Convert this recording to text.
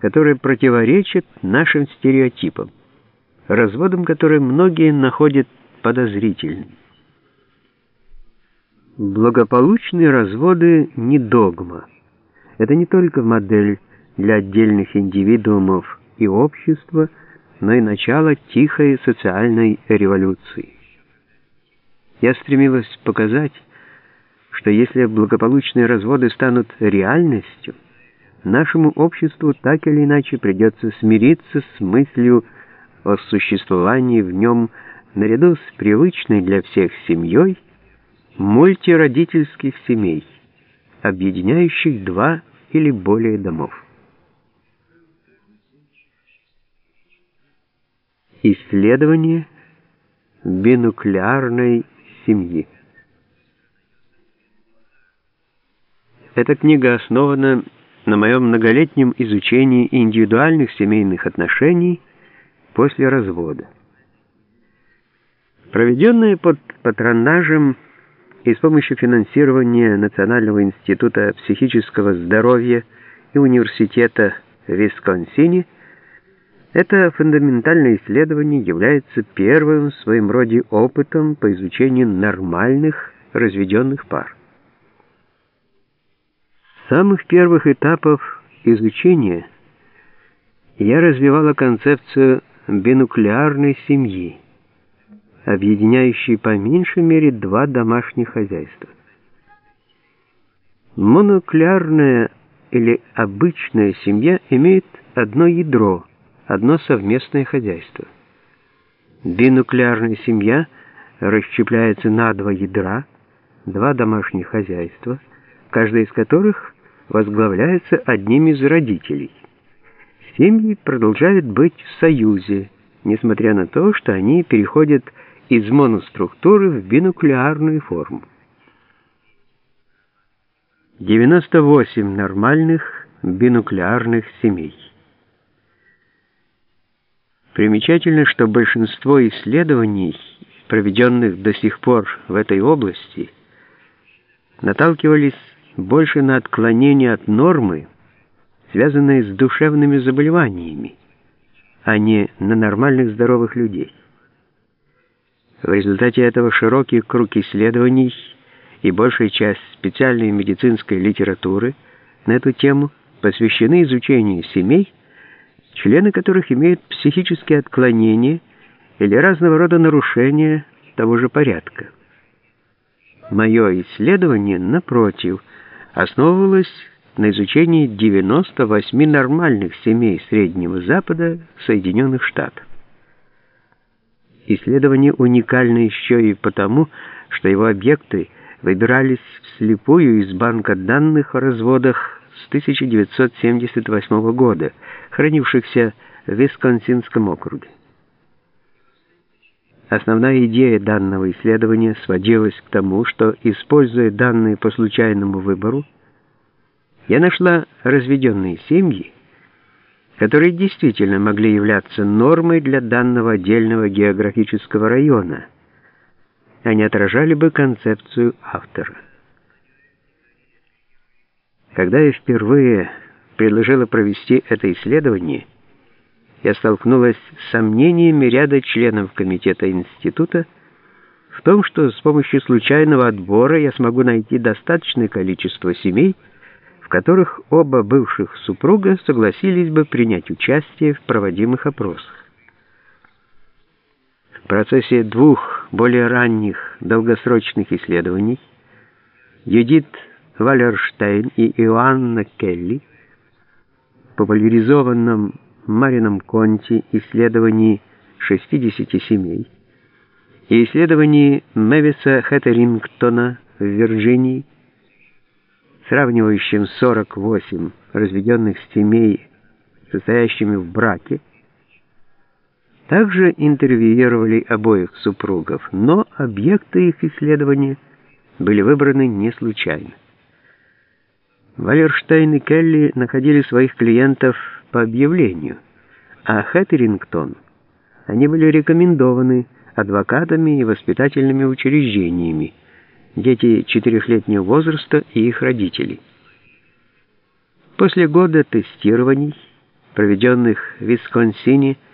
которые противоречат нашим стереотипам, разводом которые многие находят подозрительным. Благополучные разводы не догма. Это не только модель для отдельных индивидуумов и общества, но и начало тихой социальной революции. Я стремилась показать, что если благополучные разводы станут реальностью, нашему обществу так или иначе придется смириться с мыслью о существовании в нем наряду с привычной для всех семьей мультиродительских семей, объединяющих два или более домов. Исследование бинуклеарной семьи. Эта книга основана на моем многолетнем изучении индивидуальных семейных отношений после развода. Проведенная под патронажем и с помощью финансирования Национального института психического здоровья и университета в это фундаментальное исследование является первым в своем роде опытом по изучению нормальных разведенных пар. Самых первых этапов изучения я развивала концепцию бинуклеарной семьи, объединяющей по меньшей мере два домашних хозяйства. Монуклеарная или обычная семья имеет одно ядро, одно совместное хозяйство. Бинуклеарная семья расщепляется на два ядра, два домашних хозяйства, каждое из которых возглавляется одним из родителей. Семьи продолжают быть в союзе, несмотря на то, что они переходят из моноструктуры в бинуклеарную форму. 98 нормальных бинуклеарных семей. Примечательно, что большинство исследований, проведенных до сих пор в этой области, наталкивались больше на отклонение от нормы, связанные с душевными заболеваниями, а не на нормальных здоровых людей. В результате этого широкий круг исследований и большая часть специальной медицинской литературы на эту тему посвящены изучению семей, члены которых имеют психические отклонения или разного рода нарушения того же порядка. Мое исследование, напротив, основывалось на изучении 98 нормальных семей Среднего Запада Соединенных Штатов. Исследование уникально еще и потому, что его объекты выбирались вслепую из банка данных о разводах с 1978 года, хранившихся в Висконсинском округе. Основная идея данного исследования сводилась к тому, что, используя данные по случайному выбору, я нашла разведенные семьи, которые действительно могли являться нормой для данного отдельного географического района. Они отражали бы концепцию автора. Когда я впервые предложила провести это исследование, я столкнулась с сомнениями ряда членов комитета института в том, что с помощью случайного отбора я смогу найти достаточное количество семей, в которых оба бывших супруга согласились бы принять участие в проводимых опросах. В процессе двух более ранних долгосрочных исследований Юдит Валерштейн и Иоанна Келли, популяризованном Марином Конти исследовании 60 семей и исследовании Мэвиса Хэттерингтона в Вирджинии, сравнивающим 48 разведенных семей, состоящими в браке, также интервьюировали обоих супругов, но объекты их исследования были выбраны не случайно. Валерштейн и Келли находили своих клиентов по объявлению, а Хэттерингтон они были рекомендованы адвокатами и воспитательными учреждениями, дети четырехлетнего возраста и их родители. После года тестирований проведенных в Висконсине,